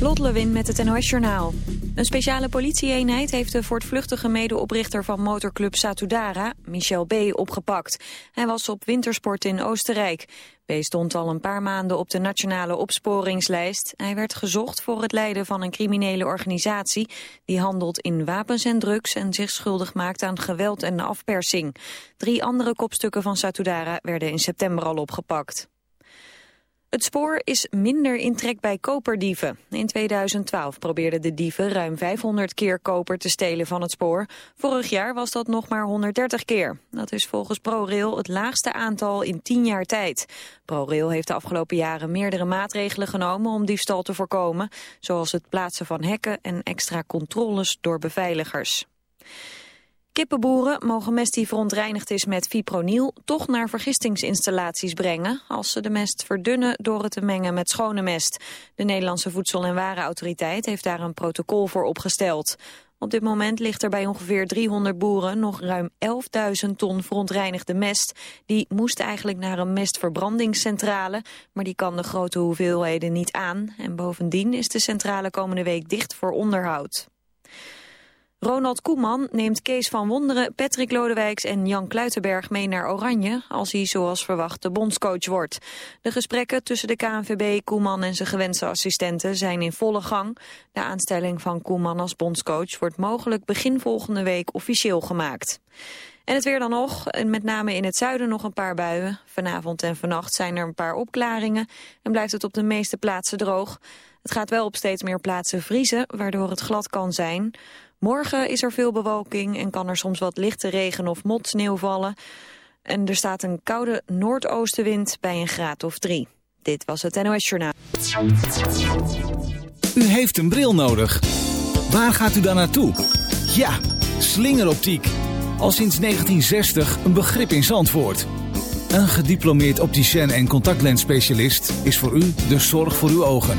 Lot Lewin met het NOS Journaal. Een speciale politieeenheid heeft de voortvluchtige medeoprichter van motorclub Satudara, Michel B., opgepakt. Hij was op wintersport in Oostenrijk. B. stond al een paar maanden op de nationale opsporingslijst. Hij werd gezocht voor het leiden van een criminele organisatie... die handelt in wapens en drugs en zich schuldig maakt aan geweld en afpersing. Drie andere kopstukken van Satudara werden in september al opgepakt. Het spoor is minder in trek bij koperdieven. In 2012 probeerden de dieven ruim 500 keer koper te stelen van het spoor. Vorig jaar was dat nog maar 130 keer. Dat is volgens ProRail het laagste aantal in 10 jaar tijd. ProRail heeft de afgelopen jaren meerdere maatregelen genomen om diefstal te voorkomen. Zoals het plaatsen van hekken en extra controles door beveiligers. Kippenboeren mogen mest die verontreinigd is met fipronil toch naar vergistingsinstallaties brengen als ze de mest verdunnen door het te mengen met schone mest. De Nederlandse Voedsel- en Warenautoriteit heeft daar een protocol voor opgesteld. Op dit moment ligt er bij ongeveer 300 boeren nog ruim 11.000 ton verontreinigde mest. Die moest eigenlijk naar een mestverbrandingscentrale, maar die kan de grote hoeveelheden niet aan. En bovendien is de centrale komende week dicht voor onderhoud. Ronald Koeman neemt Kees van Wonderen, Patrick Lodewijks en Jan Kluitenberg mee naar Oranje als hij zoals verwacht de bondscoach wordt. De gesprekken tussen de KNVB, Koeman en zijn gewenste assistenten zijn in volle gang. De aanstelling van Koeman als bondscoach wordt mogelijk begin volgende week officieel gemaakt. En het weer dan nog, en met name in het zuiden nog een paar buien. Vanavond en vannacht zijn er een paar opklaringen en blijft het op de meeste plaatsen droog. Het gaat wel op steeds meer plaatsen vriezen, waardoor het glad kan zijn. Morgen is er veel bewolking en kan er soms wat lichte regen of motsneeuw vallen. En er staat een koude noordoostenwind bij een graad of drie. Dit was het NOS Journaal. U heeft een bril nodig. Waar gaat u dan naartoe? Ja, slingeroptiek. Al sinds 1960 een begrip in Zandvoort. Een gediplomeerd opticien en contactlensspecialist is voor u de zorg voor uw ogen.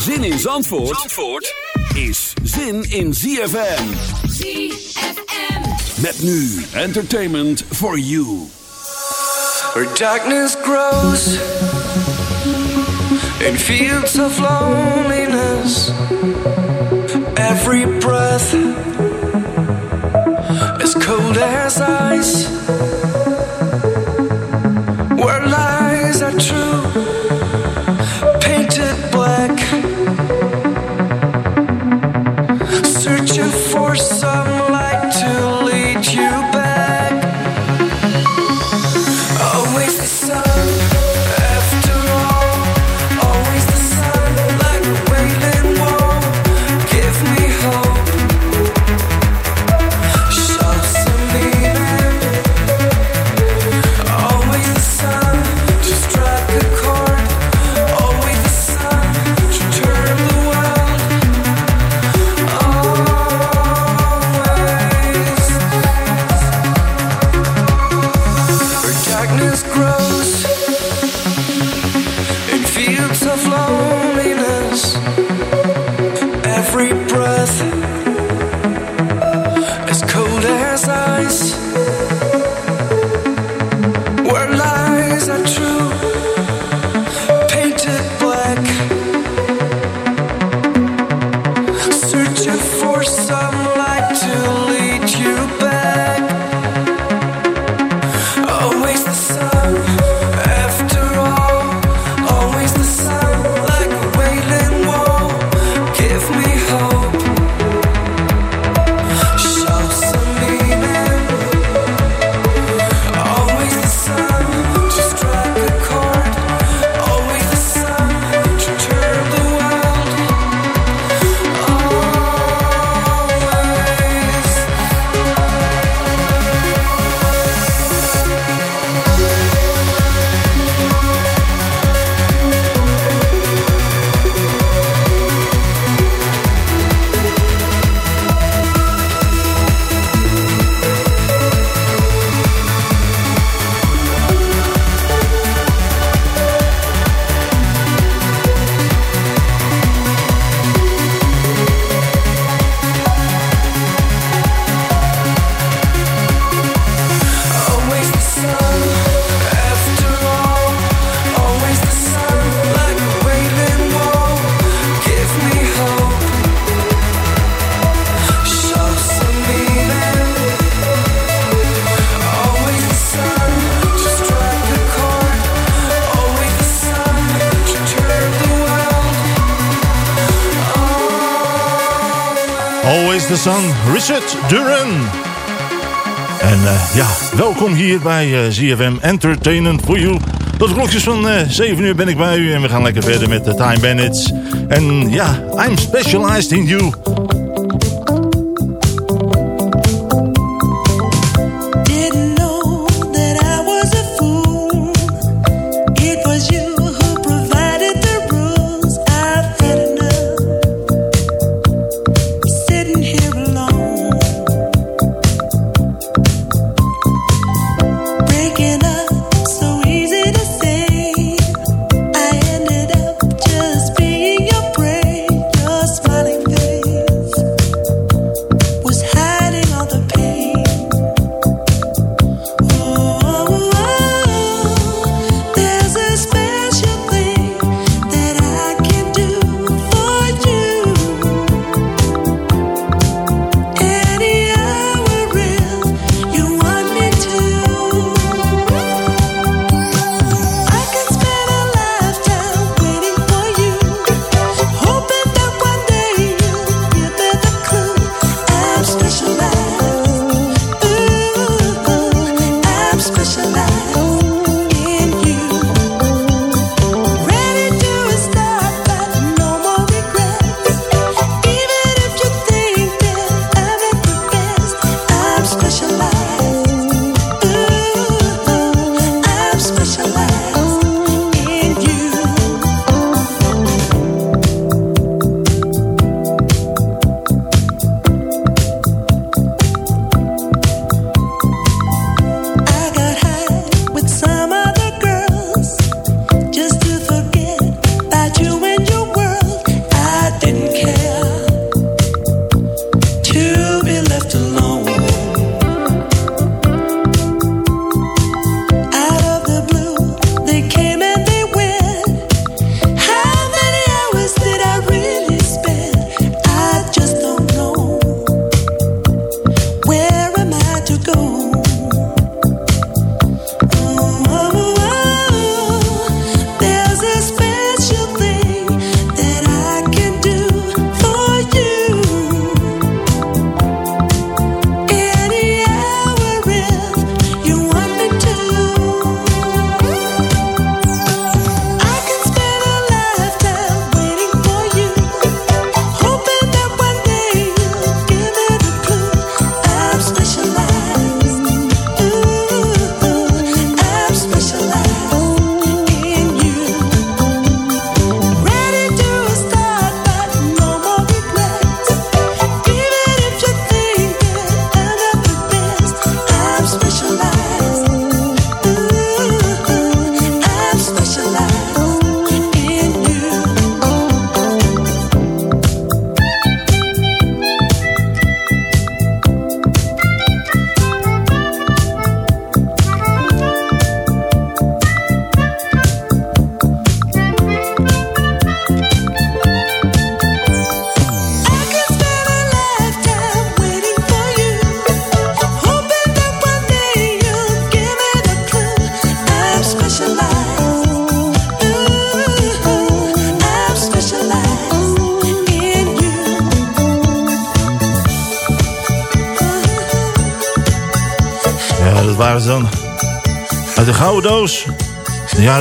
Zin in Zandvoort, Zandvoort is zin in ZFM. ZFM. Met nu entertainment for you. Where darkness grows in fields of loneliness. Every breath as cold as ice. Where lies are true, hier bij ZFM Entertainment for You. Tot klokjes van uh, 7 uur ben ik bij u en we gaan lekker verder met de Time Bandits. En ja, I'm specialized in you.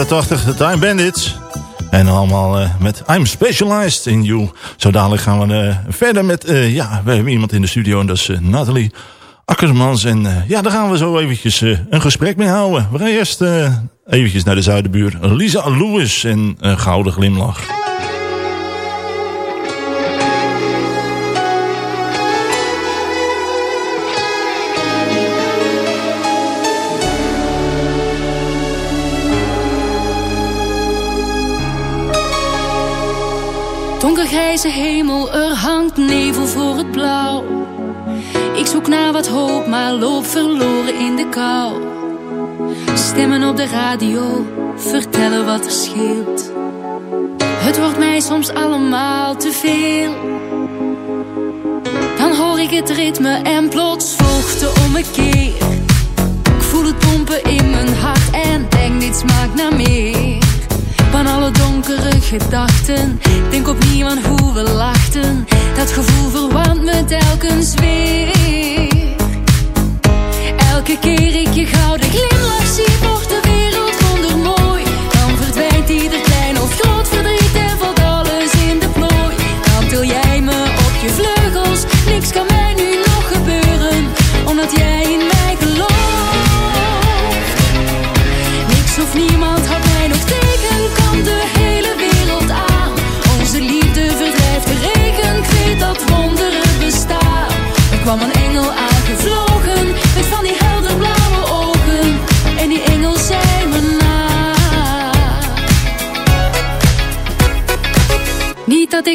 80, de Time Bandits. En allemaal uh, met I'm Specialized in You. Zo dadelijk gaan we uh, verder met... Uh, ja, we hebben iemand in de studio en dat is Nathalie Akkermans. En ja, daar gaan we zo eventjes een gesprek mee houden. We gaan eerst eventjes naar de zuidenbuur. Lisa Lewis en Gouden Glimlach. Donkergrijze hemel, er hangt nevel voor het blauw. Ik zoek naar wat hoop, maar loop verloren in de kou. Stemmen op de radio, vertellen wat er scheelt. Het wordt mij soms allemaal te veel. Dan hoor ik het ritme en plots volgt de ommekeer. Ik voel het pompen in mijn hart en denk dit smaakt naar meer. Van alle donkere gedachten. Denk opnieuw aan hoe we lachten. Dat gevoel verwarmt me telkens weer. Elke keer ik je gouden glimlach zie, wordt de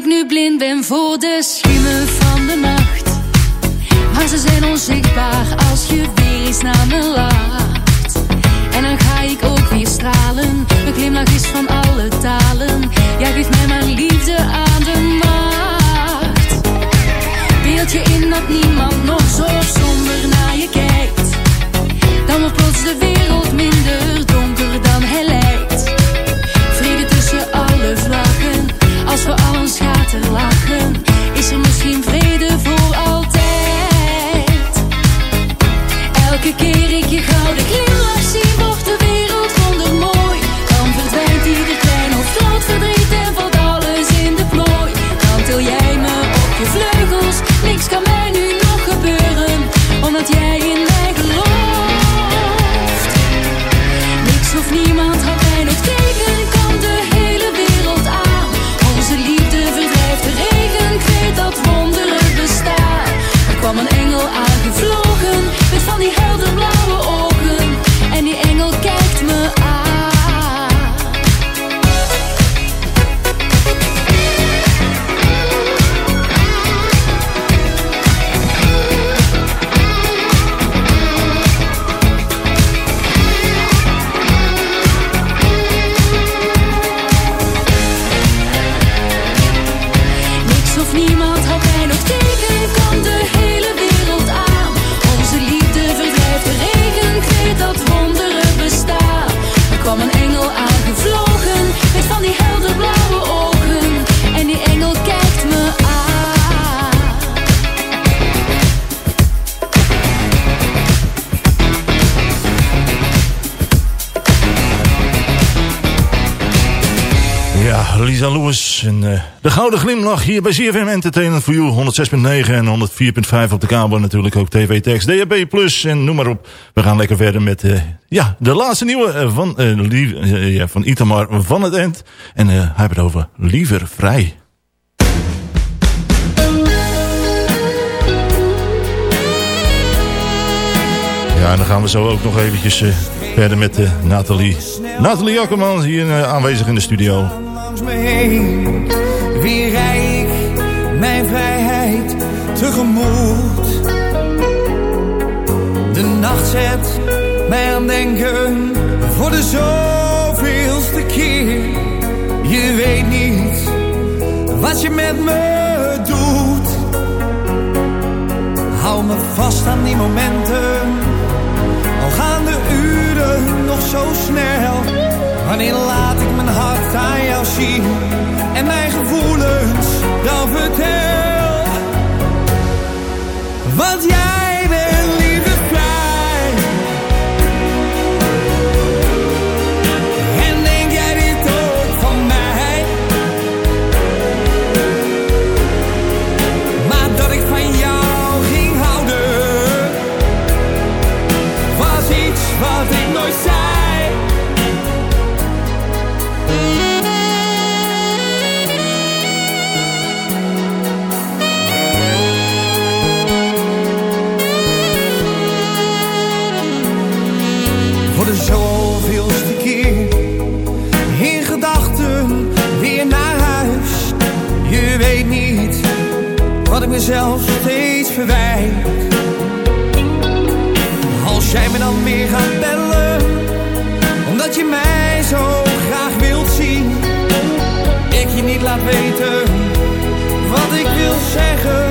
ik nu blind ben voor de schimmen van de nacht. Maar ze zijn onzichtbaar als je weer eens naar me lacht. En dan ga ik ook weer stralen. Mijn glimlach is van alle talen. Jij geeft mij maar liefde aan de macht. Beeld je in dat niemand nog zo somber naar je kijkt. Dan wordt plots de wereld minder donker dan hij lijkt. Vrede tussen alle vlaggen. Als we schaterlachen, is er misschien vrede voor altijd. Elke keer ik je gouden de gouden glimlach hier bij CFM Entertainment for You. 106.9 en 104.5 op de kabel natuurlijk ook TV Text, DHB Plus en noem maar op. We gaan lekker verder met eh, ja, de laatste nieuwe eh, van, eh, ja, van Itamar van het End. En hij heeft het over Liever Vrij. Ja, en dan gaan we zo ook nog eventjes verder met eh, Nathalie. Nathalie Akkerman hier aanwezig in de studio. Weer rij ik mijn vrijheid tegemoet. De nacht zet mij aan denken voor de zoveelste keer. Je weet niet wat je met me doet. Hou me vast aan die momenten. Al gaan de uren nog zo snel. Wanneer laat ik mijn hart aan jou zien en mijn gevoelens dan vertel? Want jij mezelf steeds verwijt. Als jij me dan meer gaat bellen, omdat je mij zo graag wilt zien. Ik je niet laat weten wat ik wil zeggen,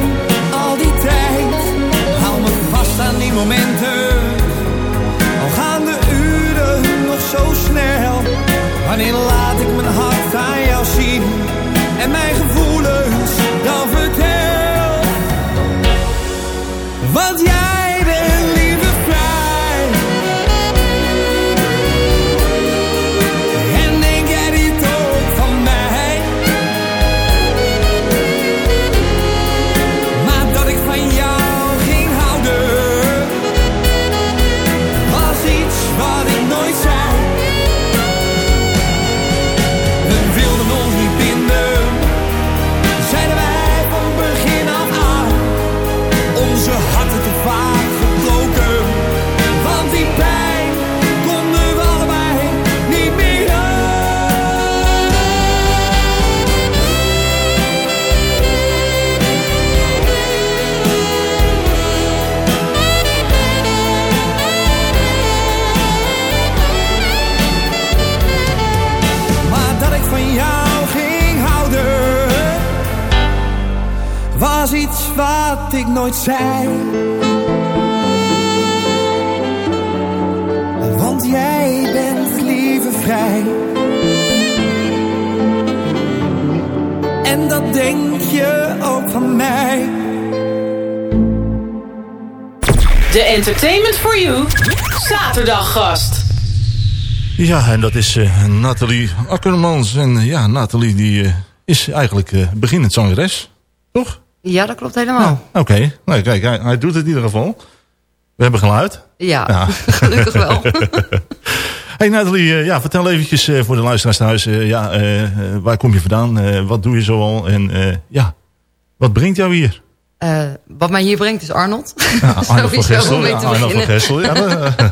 al die tijd. Hou me vast aan die momenten. Al gaan de uren nog zo snel. Wanneer laat zei. Want jij bent lieve vrij. En dat denk je ook van mij. De Entertainment for You zaterdaggast. Ja, en dat is uh, Nathalie Akkermans. En uh, ja, Nathalie die, uh, is eigenlijk beginnend zangeres, toch? Ja, dat klopt helemaal. Oké, okay. nou, kijk, hij, hij, doet het in ieder geval. We hebben geluid. Ja, ja. gelukkig wel. hey Nathalie, ja, vertel eventjes voor de luisteraars thuis. ja, waar kom je vandaan? wat doe je zoal? En ja, wat brengt jou hier? Uh, wat mij hier brengt is Arnold. Ja, Arnold van Gessel. Ja, Arnold van Gessel. Ja,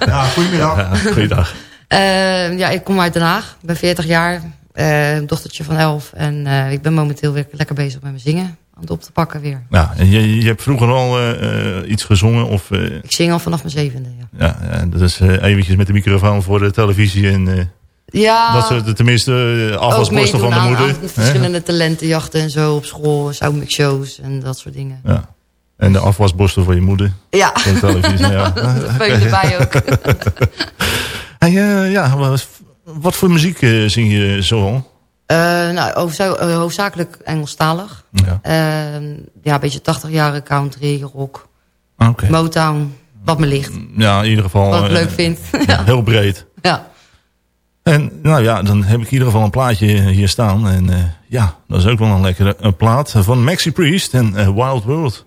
ja, goedemiddag. Ja, goeiedag. Uh, ja, ik kom uit Den Haag. Ik ben 40 jaar. Uh, dochtertje van 11. En ik ben momenteel weer lekker bezig met mijn zingen. Op te pakken weer. Ja, en je, je hebt vroeger al iets gezongen? Of, Ik zing al vanaf mijn zevende, ja. Ja, ja dat is eventjes met de microfoon voor de televisie en... Ja, dat soort tenminste afwasborsten van de aan, moeder. Aan verschillende talentenjachten en zo op school, shows en dat soort dingen. Ja. En de afwasborsten van je moeder. Ja, van de televisie. ja. dat je erbij ook. hey, ja, wat, voor muziek zing je zo al? Uh, nou, hoofdzakelijk Engelstalig. Ja. ja, een beetje 80 jaren country, rock, okay. Motown, wat me ligt. Ja, in ieder geval. Wat ik leuk vind. Heel breed. Ja. En nou ja, dan heb ik in ieder geval een plaatje hier staan. En uh, ja, dat is ook wel een lekkere een plaat van Maxi Priest en uh, Wild World.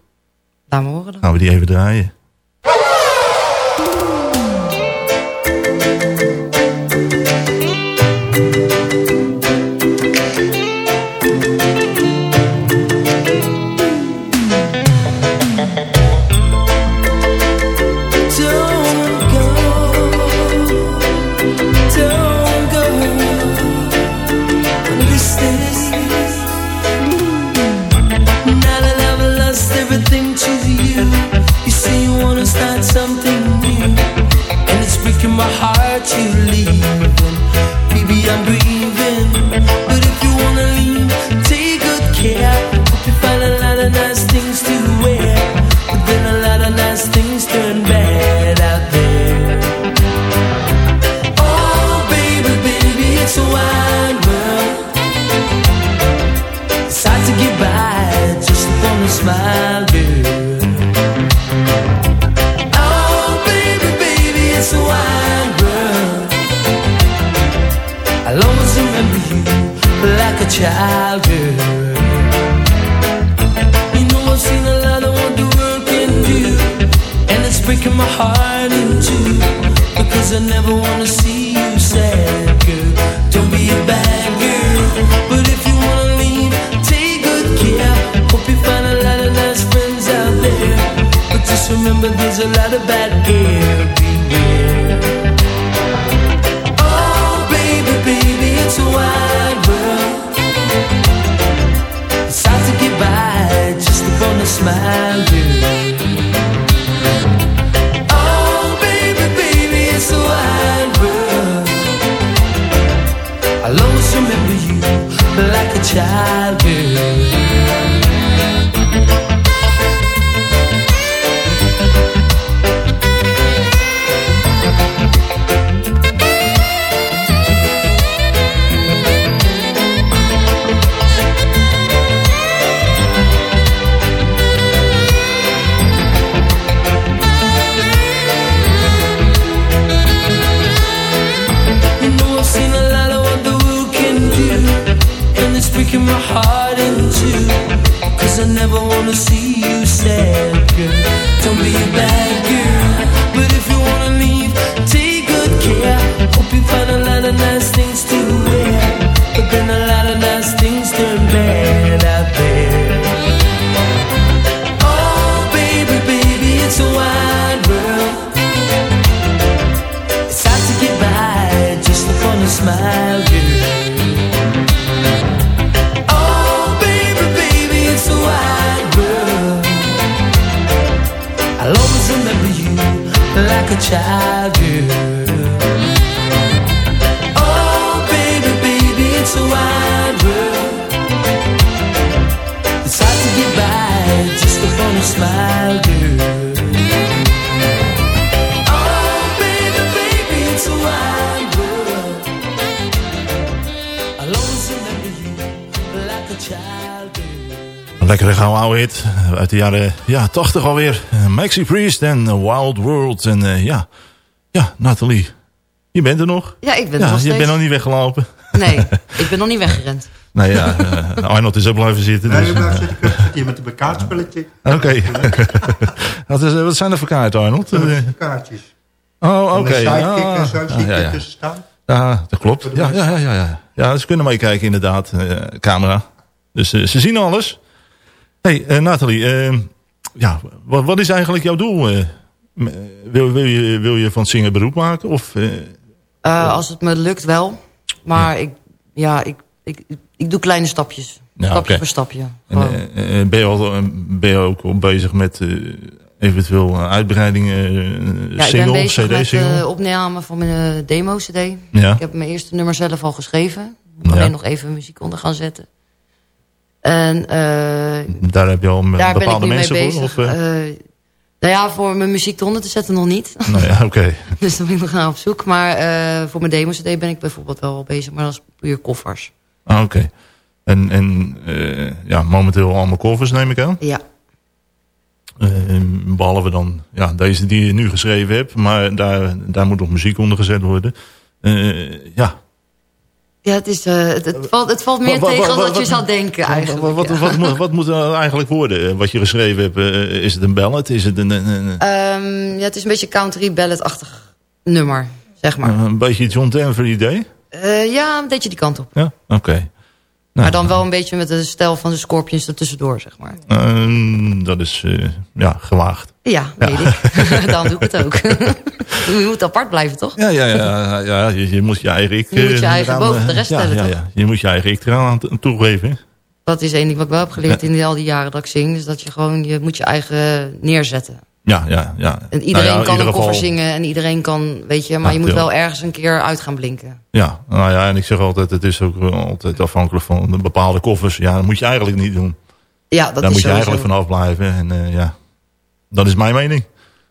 Laat me horen dan. Gaan we die even draaien. Like a child, girl You know I've seen a lot of what the world can do And it's breaking my heart in two Because I never wanna see you sad, girl. Don't be a bad girl But if you wanna leave, take good care. Hope you find a lot of nice friends out there But just remember there's a lot of bad smile, girl. Oh, baby, baby, it's a wide world. I'll always remember you like a child, girl. Een lekkere gouden oude hit uit de jaren ja, 80 alweer. Maxi Priest en Wild World. En eh, ja, ja, Nathalie, je bent er nog. Ja, ik ben ja, er nog Je steeds. bent nog niet weggelopen. Nee, ik ben nog niet weggerend. Nou ja, eh, Arnold is ook blijven zitten. Nee, Dus, je blijft zitten. Ik zit hier met een kaartspelletje. Oké. wat, is- wat zijn er voor kaarten, Arnold? Eh, Kaartjes. Oh, oké. Sidekick Ah, en zo ah, zie ik staan. Ja, dat klopt. Ja, ja, ja, ja, ja. ja ze kunnen meekijken inderdaad, eh, camera. Dus eh, ze zien alles. hey, eh, Nathalie, eh, ja, wat, wat is eigenlijk jouw doel? eh? Eh, wil, wil, je, wil je van zingen beroep maken? Of, eh, Eh, als het me lukt wel. Maar ik, ja, ik, ik, ik, ik doe kleine stapjes. Ja, stapje voor stapje. en, eh, eh, ben, je al, eh, ben je ook al bezig met eventueel uitbreidingen, eh, ja, ik single, met cd-single? de opname van mijn demo-cd. Ja. Ik heb mijn eerste nummer zelf al geschreven. Moet Ja. alleen nog even muziek onder gaan zetten. En Daar heb je al ik bepaalde mee mensen bezig. voor? Of, nou ja, voor mijn muziek eronder te zetten nog niet. nou ja, oké. dus dan ben ik nog aan op zoek. Maar voor mijn demo-cd ben ik bijvoorbeeld wel al bezig. Maar dat is puur koffers. Ah, oké. En, en eh, ja, momenteel allemaal covers neem ik aan? Ja. Eh, behalve dan ja, deze die je nu geschreven hebt. Maar daar, daar moet nog muziek onder gezet worden. Eh, ja. Ja, het, is, eh, het, het, valt, het valt meer Wat- wat- tegen dan wat- dat je wat- zou denken eigenlijk. Wat, wat, ja. wat, moet, wat moet er eigenlijk worden? Wat je geschreven hebt. is het een ballad? Is het een, een, een, Ehm, ja, het is een beetje country ballad-achtig nummer, zeg maar. een beetje John Denver idee? Eh, ja, een beetje die kant op. Ja, oké. maar dan wel een beetje met de stijl van de Scorpions ertussendoor, zeg maar. Eh, dat is eh, ja, gewaagd. Ja, weet ik. Daarom doe ik het ook. je moet apart blijven, toch? Ja, ja, ja, ja je, je moet je eigen ik... Je moet je eh, eigen eraan, boven de eh, rest ja, stellen, ja, toch? ja. Je moet je eigen ik eraan aan toegeven. Dat is één ding wat ik wel heb geleerd in al die jaren dat ik zing. Dus dat je gewoon, je moet je eigen neerzetten. Ja, ja, ja. En iedereen Nou ja, kan een koffer geval- zingen en iedereen kan, weet je, maar Ja, je moet wel ergens een keer uit gaan blinken. Ja, nou ja, en ik zeg altijd, het is ook wel altijd afhankelijk van de bepaalde koffers. Ja, dat moet je eigenlijk niet doen. Ja, dat Daar is moet je sowieso. eigenlijk vanaf blijven. En eh, ja, dat is mijn mening.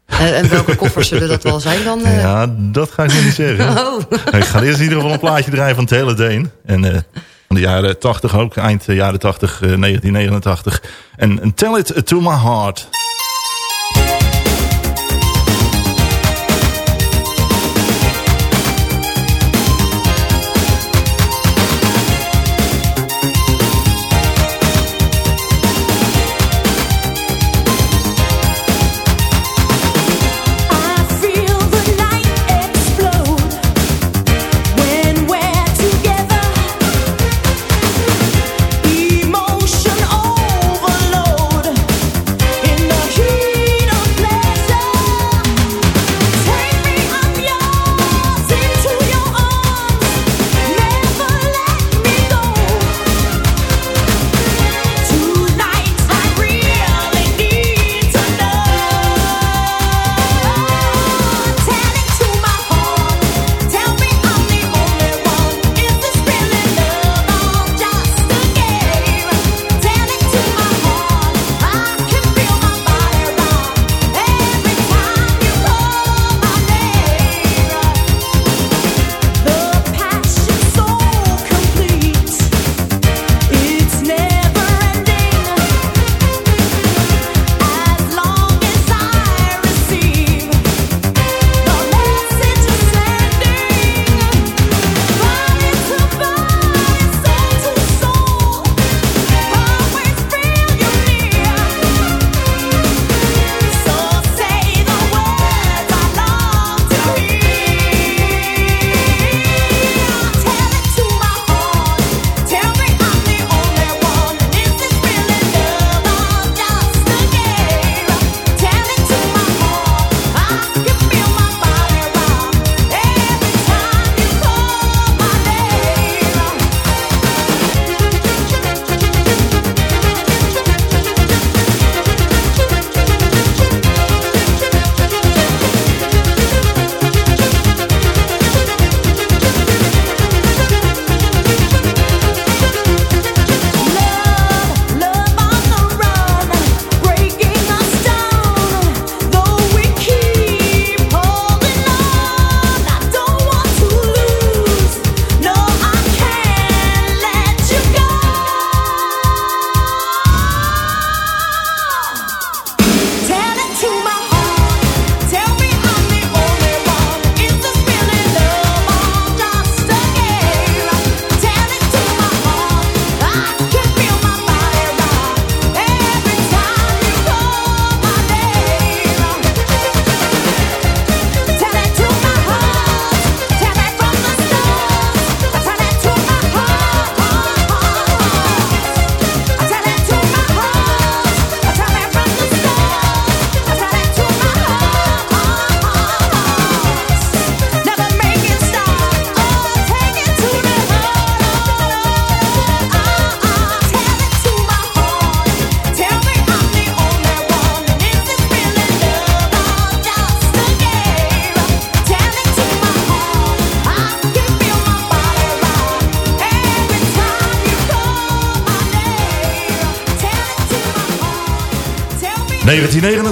En, en welke koffers zullen dat wel zijn dan? eh? Ja, dat ga ik nog niet zeggen. Oh. Ik ga eerst in ieder geval een plaatje draaien van Taylor Dane. En eh, van de jaren 80 ook, eind eh, jaren 80, eh, 1989. En en Tell It To My Heart.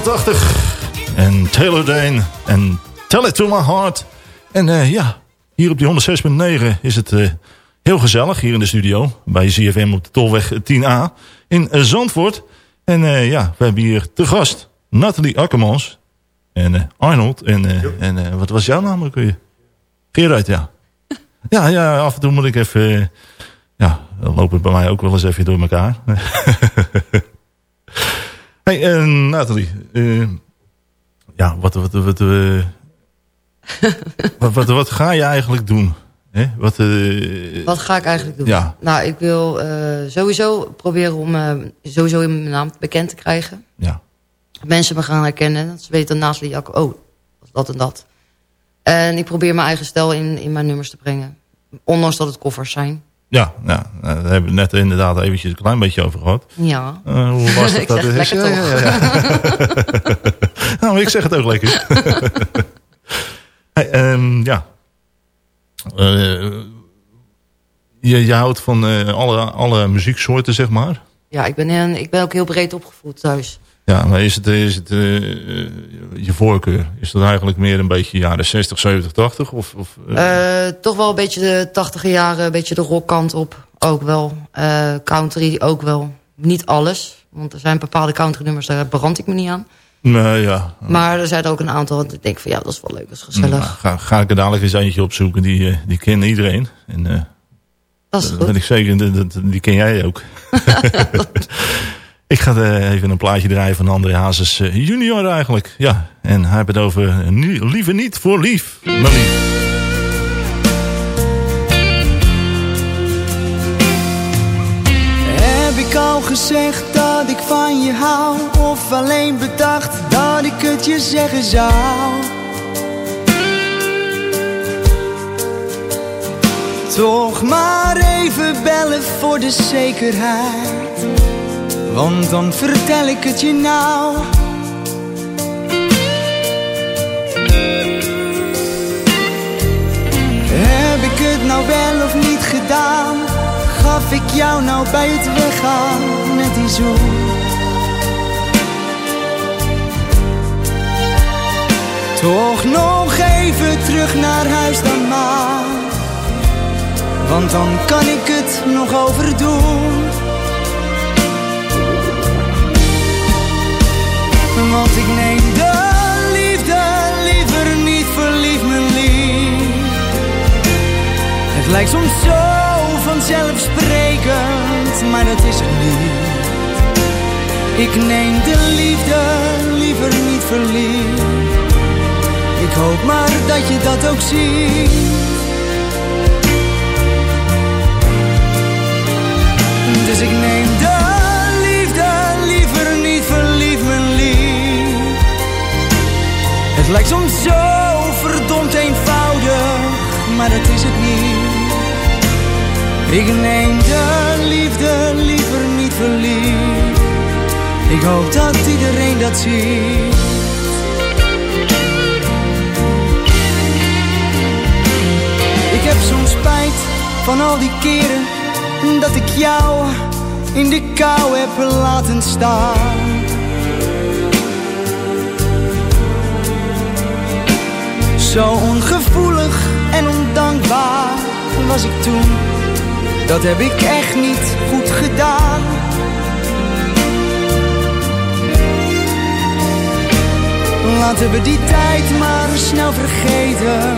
1989. En Taylor Dane en Tell It To My Heart. En eh, ja, hier op die 106.9 is het eh, heel gezellig hier in de studio. Bij ZFM op de Tolweg 10A in eh, Zandvoort. En ja, we hebben hier te gast Nathalie Akkermans en Arnold. En, en wat was jouw naam ook weer? Gerard, ja. Ja, ja, af en toe moet ik even... ja, dan loopt het bij mij ook wel eens even door elkaar. hey, eh, Nathalie. eh, ja, wat, wat, wat, eh, wat, wat, wat ga je eigenlijk doen? Hè? Wat, Wat ga ik eigenlijk doen? Ja. Nou, ik wil sowieso proberen om eh, sowieso in mijn naam bekend te krijgen. Ja. Mensen me gaan herkennen. Dat ze weten naast ik, oh, dat en dat. En ik probeer mijn eigen stijl in, in mijn nummers te brengen. Ondanks dat het koffers zijn. Ja, ja, eh, daar hebben we net inderdaad eventjes een klein beetje over gehad. Ja. Eh, hoe was het? Ik dat zeg het is? Ja, ja, ja. nou, ik zeg het ook lekker. hey, ehm, ja. Eh, je, je houdt van alle, alle muzieksoorten, zeg maar. Ja, ik ben, ik ben ook heel breed opgevoed thuis. Ja, maar is het, is het eh, eh, je voorkeur? Is dat eigenlijk meer een beetje jaren 60, 70, 80? Of, of, eh, toch wel een beetje de tachtige jaren, een beetje de rockkant op. Ook wel. Country ook wel. Niet alles. Want er zijn bepaalde country nummers, daar brand ik me niet aan. nee, ja. Maar er zijn er ook een aantal, want ik denk van ja, dat is wel leuk, dat is gezellig. Nou, ga, ga ik er dadelijk eens eentje opzoeken. Die, die kent iedereen. En, Dat is dat goed. ben ik zeker. dat- dat- Die ken jij ook. ik ga eh, even een plaatje draaien van André Hazes eh, junior eigenlijk. Ja, en hij heeft het over eh, liever niet voor lief. Maar lief. Heb ik al gezegd dat ik van je hou? Of alleen bedacht dat ik het je zeggen zou? Toch maar even bellen voor de zekerheid. Want dan vertel ik het je nou. Heb ik het nou wel of niet gedaan? Gaf ik jou nou bij het weggaan met die zoen? Toch nog even terug naar huis dan maar. Want dan kan ik het nog overdoen. Want ik neem de liefde liever niet verliefd, mijn lief. Het lijkt soms zo vanzelfsprekend, maar dat is het niet. Ik neem de liefde liever niet verliefd. Ik hoop maar dat je dat ook ziet. Ik neem de liefde liever niet verliefd. Ik hoop dat iedereen dat ziet. Ik heb soms spijt van al die keren dat ik jou in de kou heb laten staan. Zo ongevoelig en ondankbaar was ik toen. Dat heb ik echt niet goed gedaan. Laten we die tijd maar snel vergeten,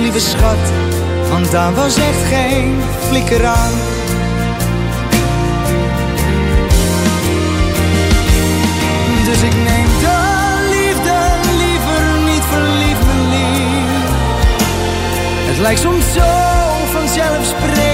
lieve schat. Want daar was echt geen flikker aan. Dus ik neem de liefde liever niet verliefd, mijn lief. Het lijkt soms zo vanzelfsprekend,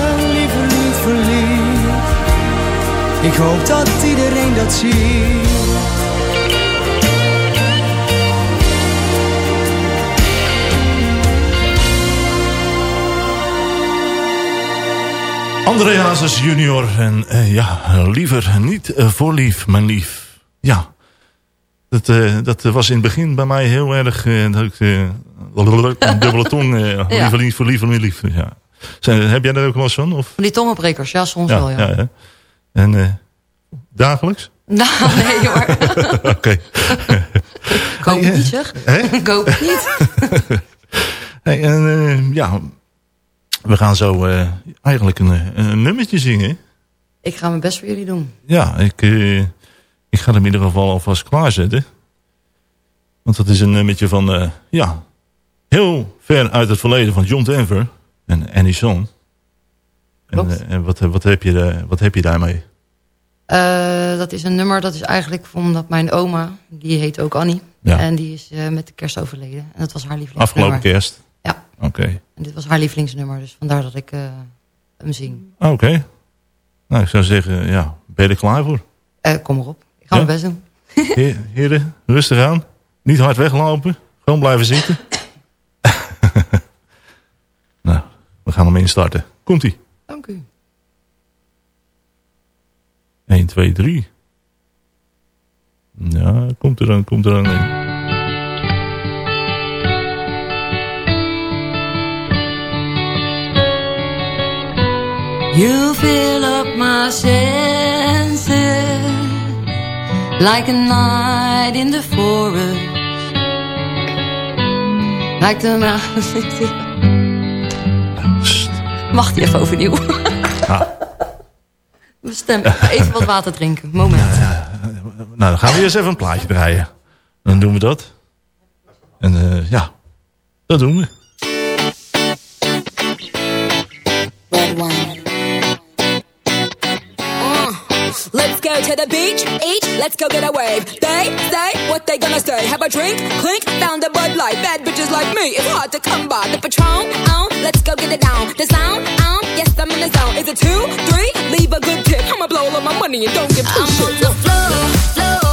Ik hoop dat iedereen dat ziet. André junior en eh, ja, liever niet eh, voor lief, mijn lief. Ja, dat, eh, dat was in het begin bij mij heel erg... Dat ik, uh, dubbele tong, liever niet voor liever niet lief. Ja. Zijn, heb jij daar ook wel eens van? Of? Die tongenbrekers, ja, soms ja, wel. Ja. ja en eh, dagelijks? Nou, nee hoor. Oké. Ik hoop niet, zeg. Hè? Ik hoop niet. Hey, en, eh, ja, we gaan zo eh, eigenlijk een, een nummertje zingen. Ik ga mijn best voor jullie doen. Ja, ik, ik ga hem in ieder geval alvast klaarzetten. Want dat is een nummertje van, ja, heel ver uit het verleden van John Denver en Annie Song. Klopt. eh, en wat, wat, heb je, eh, wat heb je daarmee? Eh, dat is een nummer, dat is eigenlijk omdat mijn oma, die heet ook Annie. Ja. En die is eh, met de kerst overleden. En dat was haar lievelingsnummer. Afgelopen kerst? Ja. Oké. En dit was haar lievelingsnummer, dus vandaar dat ik eh, hem zing. Oké. Nou, ik zou zeggen, ja, ben je er klaar voor? Eh, kom erop, ik ga Ja? mijn best doen. Heer- Heren, rustig aan. Niet hard weglopen. Gewoon blijven zitten. nou, we gaan hem instarten. Komt-ie. Dank u. 1, 2, 3. Ja, komt er dan, komt er dan. een. You fill up my senses like a night in the forest, like the mountains. Wacht je even overnieuw. Mijn stem. Even wat water drinken. Moment. Nou, dan gaan we eerst even een plaatje draaien. Dan doen we dat. En eh, ja, dat doen we. To the beach, each, let's go get a wave. They say what they gonna say. Have a drink, clink, found a Bud Light. Bad bitches like me, it's hard to come by. The Patron, on, let's go get it down. The sound, on, yes, I'm in the zone. Is it two, three? Leave a good tip. I'ma blow all of my money and don't give two shits. on the floor, floor.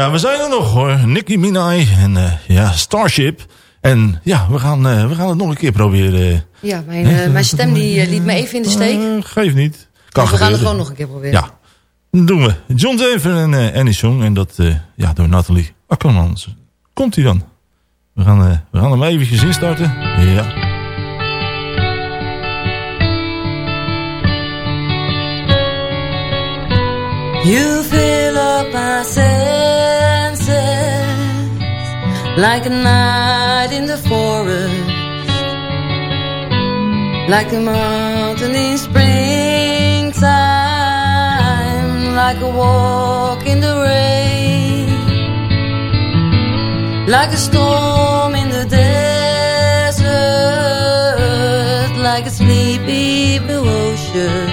Ja, we zijn er nog hoor. Nicki Minaj en eh, ja, Starship. En ja, we gaan, eh, we gaan het nog een keer proberen. Ja, mijn, eh, mijn stem die, liet me even in de steek. Geeft niet. Kan Dus we gaan het gewoon nog een keer proberen. Ja, dat doen we. John Denver en eh Annie Song. En dat eh, ja, door Nathalie Akkermans. Komt hij dan? We gaan, eh, we gaan hem eventjes instarten. Ja. You fill up my senses like a night in the forest, like a mountain in springtime, like a walk in the rain, like a storm in the desert, like a sleepy blue ocean.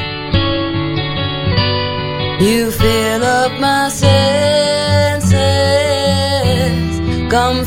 You fill up my senses. Come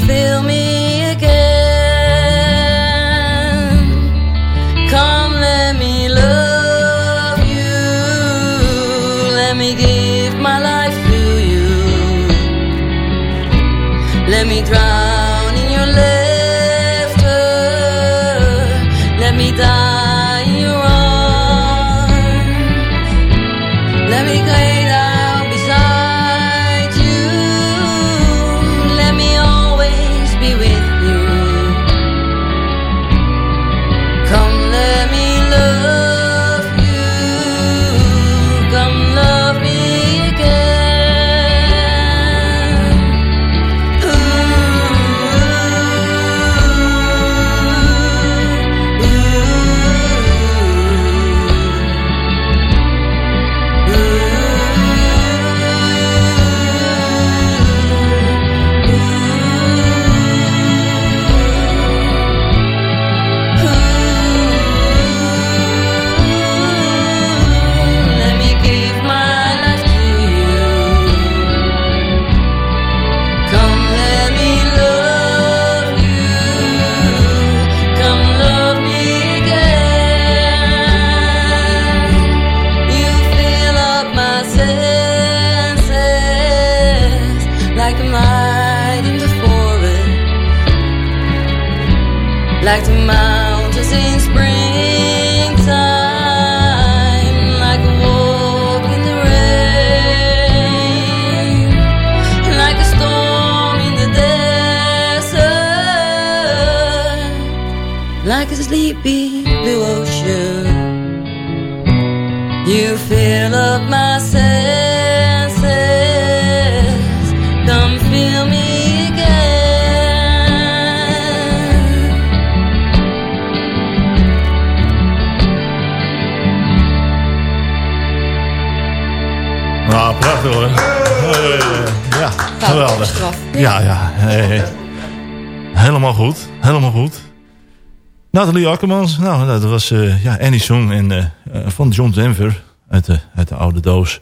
Nathalie Akkermans. Nou, dat was eh, ja, Annie Song en, eh, eh, van John Denver uit de, uit de oude doos.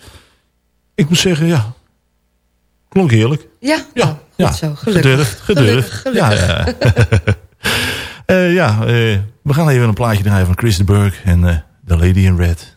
Ik moet zeggen, ja. Klonk heerlijk. Ja, Ja, nou, ja. zo. Gelukkig. Gedurfd, gedurfd. Gelukkig, gelukkig. Ja, ja. Ja we gaan even een plaatje draaien van Chris de Burg en The Lady in Red.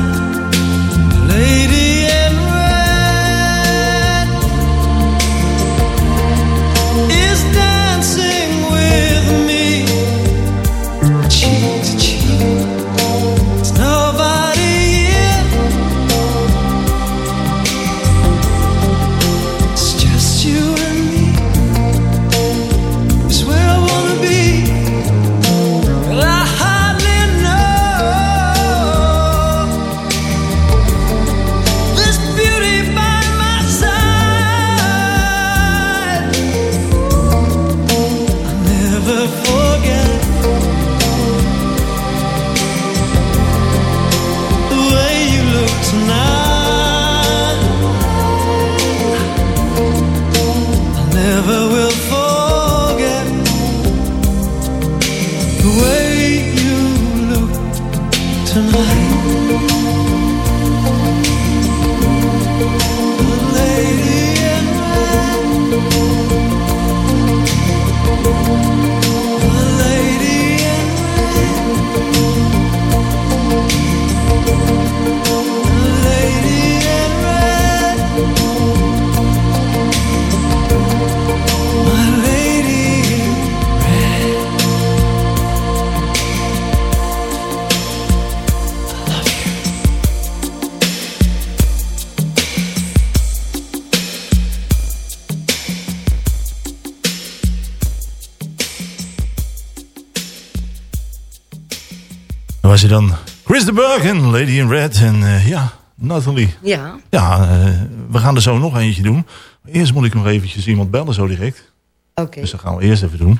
Was je dan Chris de Burg en Lady in Red. En eh, ja, Nathalie. Ja. Ja, eh, we gaan er zo nog eentje doen. Eerst moet ik nog eventjes iemand bellen zo direct. Oké. Dus dat gaan we eerst even doen.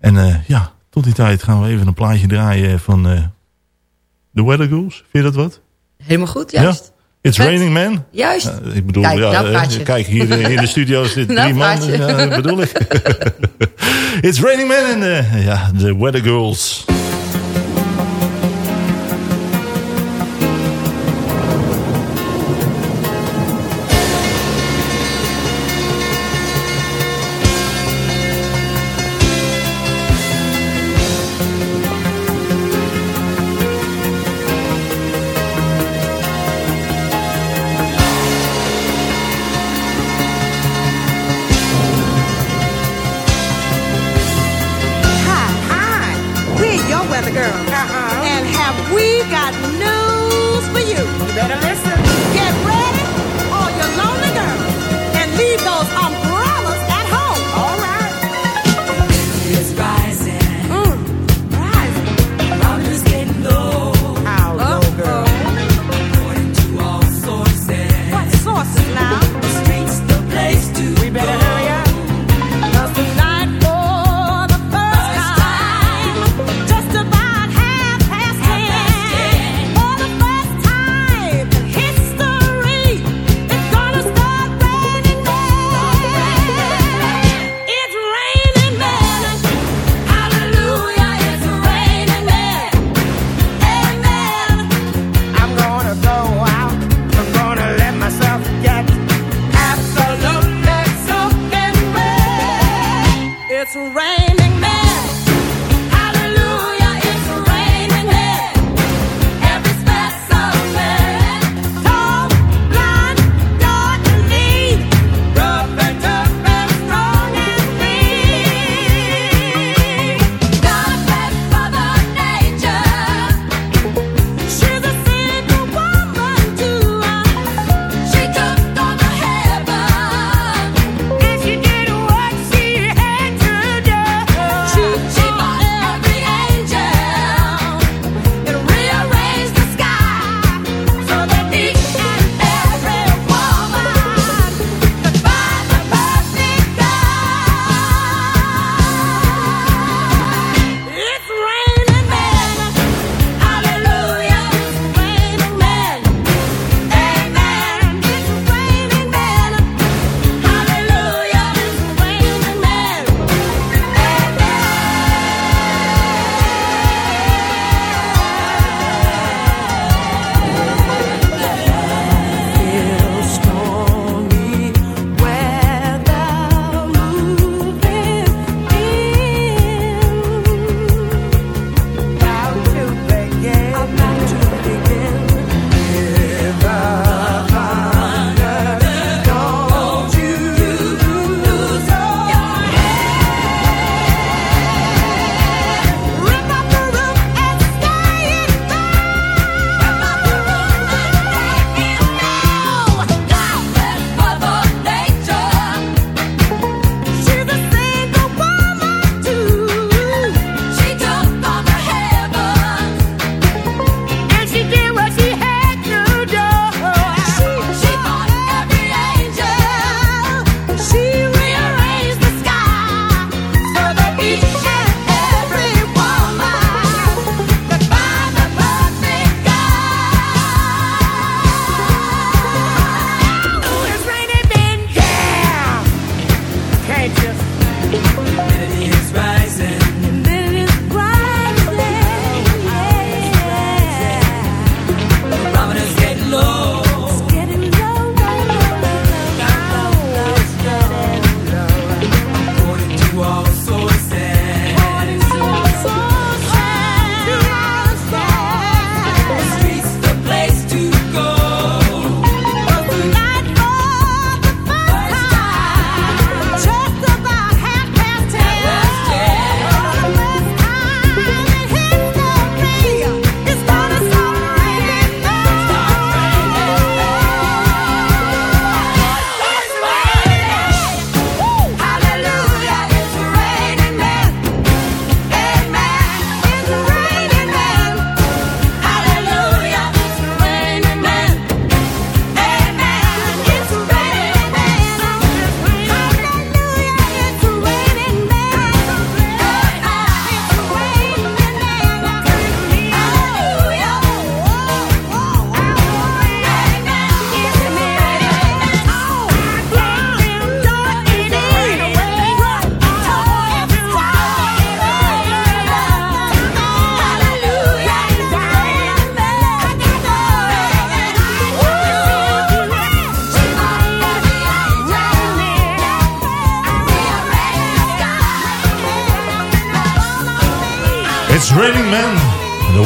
En eh, ja, tot die tijd gaan we even een plaatje draaien van The Weather Girls. Vind je dat wat? Helemaal goed, juist. Ja? It's Vet. Raining Man. Juist. Ik bedoel, Kijk, ja, nou kijk, hier in de studio zitten Nou drie man. Ja, bedoel ik. It's Raining Man en ja, The Weather Girls.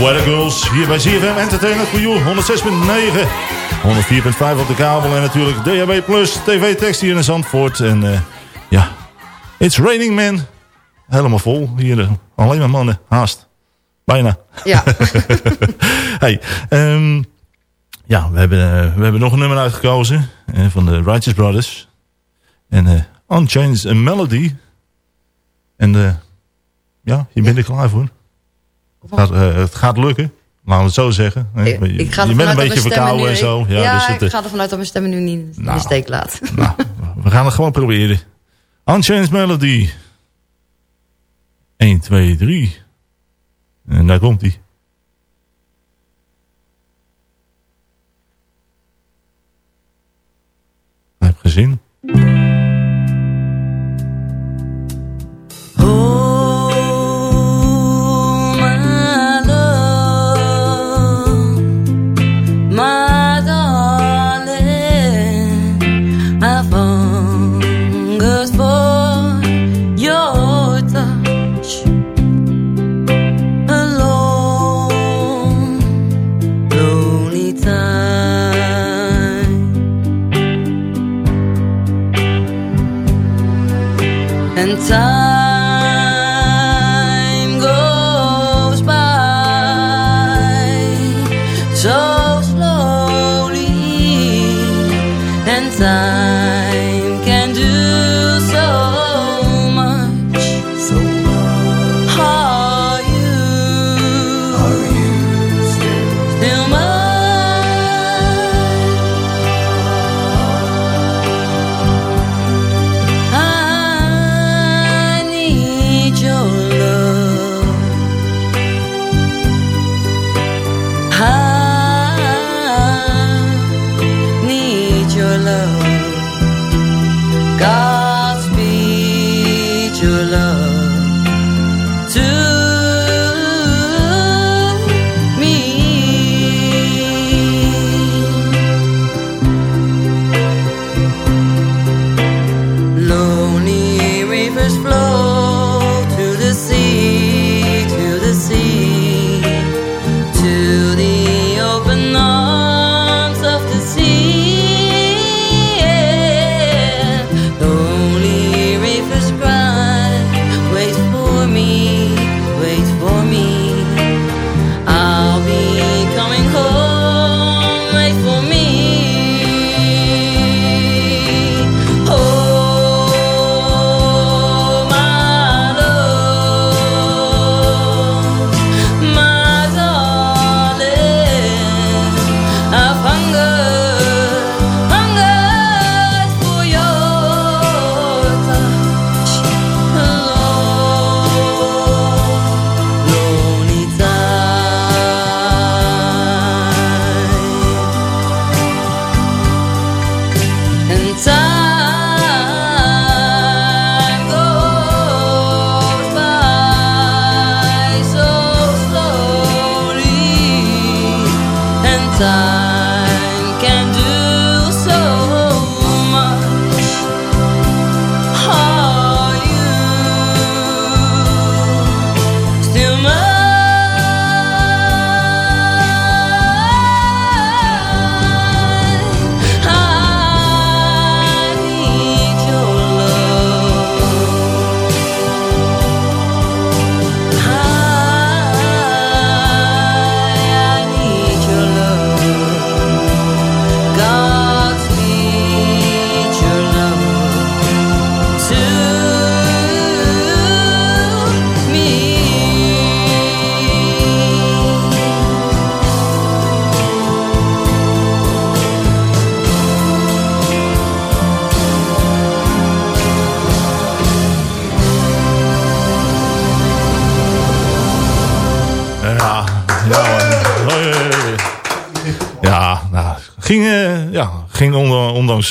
Weather Girls. Hier bij ZFM Entertainment for You. 106.9. 104.5 op de kabel. En natuurlijk DHB Plus. TV tekst hier in Zandvoort. En eh, ja. It's Raining Man. Helemaal vol. Hier eh, alleen maar mannen. Haast. Bijna. Ja. hey, ehm, ja, we hebben, eh, we hebben nog een nummer uitgekozen. van de Righteous Brothers. En Unchained a Melody. En ja, je bent er klaar voor. Het gaat, eh, het gaat lukken. Laten we het zo zeggen. Ik, je ik ga je bent een beetje verkouden en zo. Ja, Ja, dus het, ik eh, ga ervan uit dat mijn stem nu niet in de Nou. steek laat. we gaan het gewoon proberen. Unchained Melody. 1, 2, 3. En daar komt hij. Heb gezien.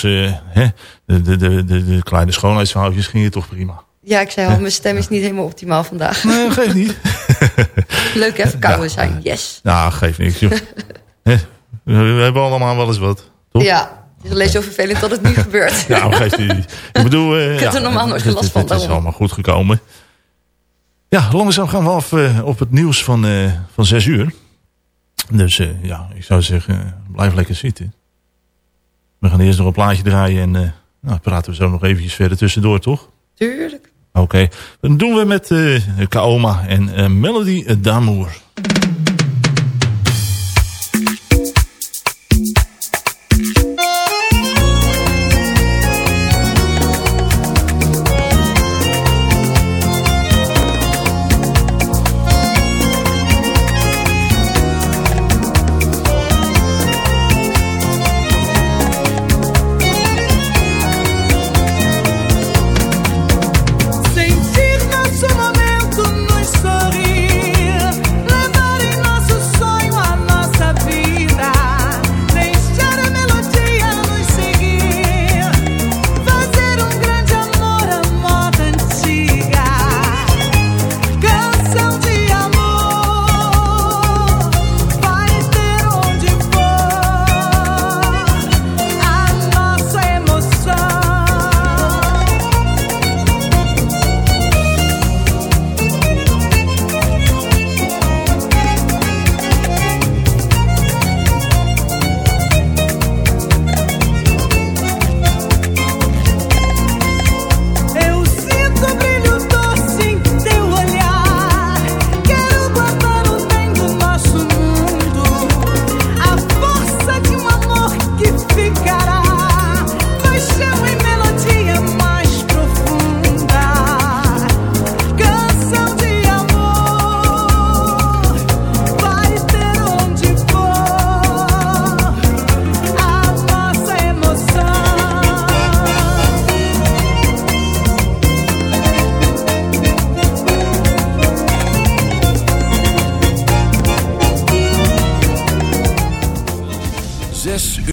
Eh, hè, de, de, de, de, kleine schoonheidsfoutjes ging het toch prima. Ja, ik zei al, mijn stem is niet helemaal optimaal vandaag. Nee, geeft niet. Leuk hè, verkouden Ja. zijn, yes. Nou, geeft niks, joh. We hebben allemaal wel eens wat. Toch? Ja, het is alleen zo vervelend dat het nu gebeurt. Ja, maar geeft niet. Ik bedoel... eh, Ik heb er ja, normaal nooit van, Het is allemaal goed gekomen. Ja, langzaam gaan we af eh, op het nieuws van, eh, van 6 uur. Dus eh, ja, ik zou zeggen, blijf lekker zitten. We gaan eerst nog een plaatje draaien en eh, nou, praten we zo nog eventjes verder tussendoor, toch? Tuurlijk. Oké, dan doen we met eh Kaoma en eh, Melody d'Amour.